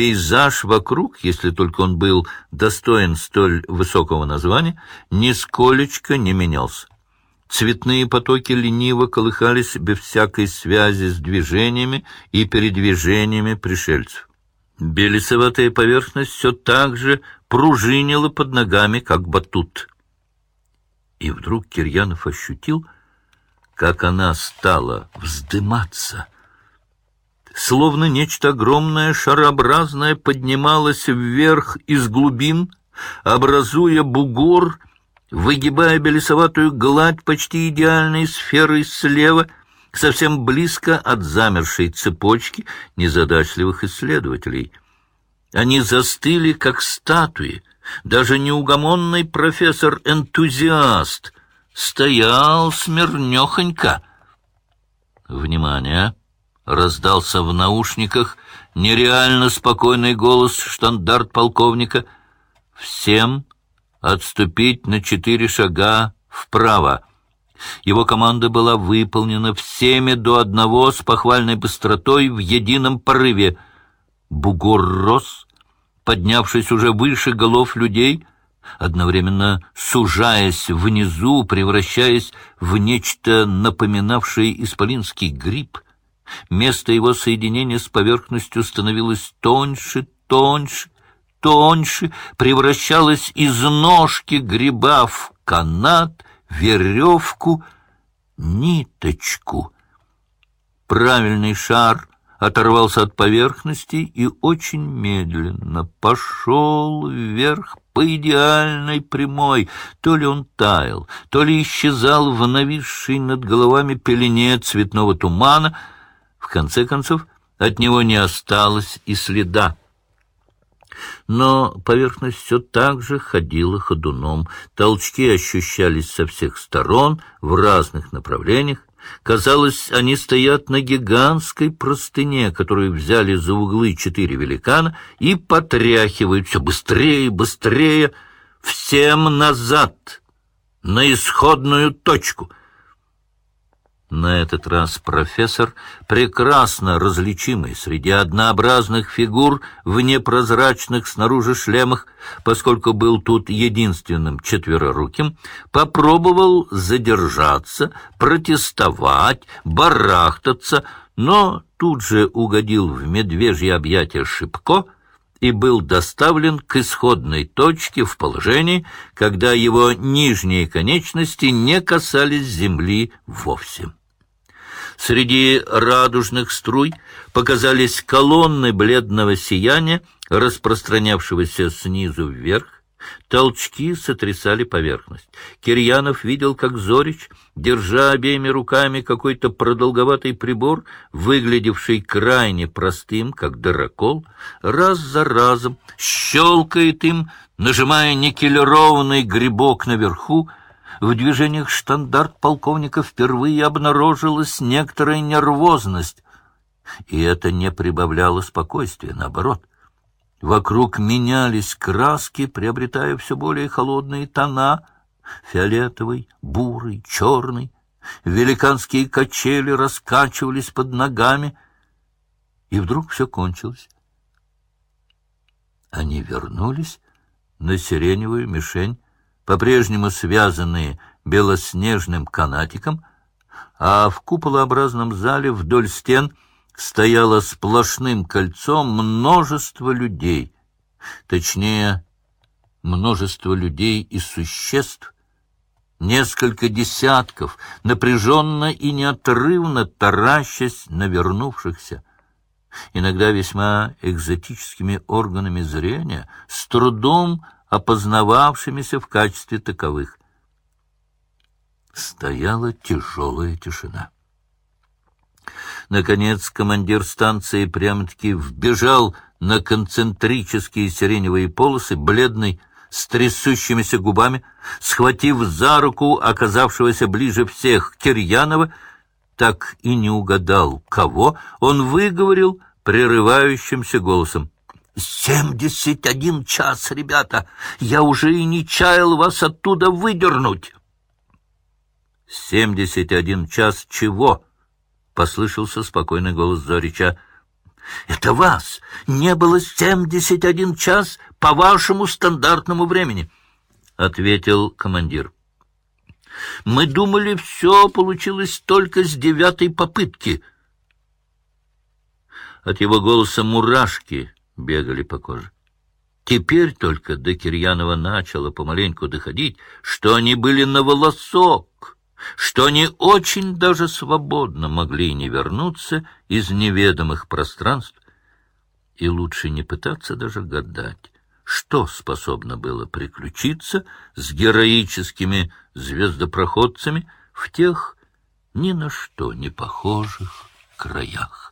Пейзаж вокруг, если только он был достоин столь высокого названия, нисколечко не менялся. Цветные потоки лениво колыхались без всякой связи с движениями и передвижениями пришельцев. Белесоватая поверхность все так же пружинила под ногами, как батут. И вдруг Кирьянов ощутил, как она стала вздыматься. Словно нечто огромное, шарообразное поднималось вверх из глубин, образуя бугор — выгибая белесоватую гладь почти идеальной сферой слева, совсем близко от замершей цепочки незадачливых исследователей. Они застыли, как статуи. Даже неугомонный профессор-энтузиаст стоял смирнехонько. «Внимание!» — раздался в наушниках нереально спокойный голос штандарт-полковника. «Всем отступить на четыре шага вправо. Его команда была выполнена всеми до одного с похвальной быстротой в едином порыве. Бугор рос, поднявшись уже выше голов людей, одновременно сужаясь внизу, превращаясь в нечто напоминавшее исполинский гриб. Место его соединения с поверхностью становилось тоньше, тоньше, тоньше, превращалась из ножки гриба в канат, веревку, ниточку. Правильный шар оторвался от поверхности и очень медленно пошел вверх по идеальной прямой. То ли он таял, то ли исчезал в нависшей над головами пелене цветного тумана. Конце концов, от него не осталось и следа но поверхность все так же ходила ходуном. Толчки ощущались со всех сторон, в разных направлениях. Казалось, они стоят на гигантской простыне, которую взяли за углы четыре великана и потряхивают все быстрее и быстрее. Всем назад, на исходную точку — на этот раз профессор, прекрасно различимый среди однообразных фигур в непрозрачных снаружи шлемах, поскольку был тут единственным четвероруким, попробовал задержаться, протестовать, барахтаться, но тут же угодил в медвежье объятие Шипко и был доставлен к исходной точке в положении, когда его нижние конечности не касались земли вовсе. Среди радужных струй показались колонны бледного сияния, распространявшегося снизу вверх. Толчки сотрясали поверхность. Кирьянов видел, как Зорич, держа обеими руками какой-то продолговатый прибор, выглядевший крайне простым, как дырокол, раз за разом щелкает им, нажимая никелированный грибок наверху, в движениях штандарт полковника впервые обнаружилась некоторая нервозность, и это не прибавляло спокойствия, наоборот. Вокруг менялись краски, приобретая все более холодные тона — фиолетовый, бурый, черный. Великанские качели раскачивались под ногами, и вдруг все кончилось. Они вернулись на сиреневую мишень, по-прежнему связанные белоснежным канатиком, а в куполообразном зале вдоль стен стояло сплошным кольцом множество людей, точнее, множество людей и существ, несколько десятков, напряженно и неотрывно таращась на вернувшихся, иногда весьма экзотическими органами зрения, с трудом опознававшимися в качестве таковых. Стояла тяжелая тишина. Наконец командир станции прямо-таки вбежал на концентрические сиреневые полосы, бледный, с трясущимися губами, схватив за руку оказавшегося ближе всех Кирьянова, так и не угадал, кого, он выговорил прерывающимся голосом. «Семьдесят один час, ребята! Я уже и не чаял вас оттуда выдернуть!» «Семьдесят один час чего?» — послышался спокойный голос Зорича. Это вас не было семьдесят один час по вашему стандартному времени, — ответил командир. Мы думали, все получилось только с девятой попытки. От его голоса мурашки бегали по коже. Теперь только до Кирьянова начало помаленьку доходить, что они были на волосок, что они очень даже свободно могли не вернуться из неведомых пространств, и лучше не пытаться даже гадать, что способно было приключиться с героическими звездопроходцами в тех ни на что не похожих краях.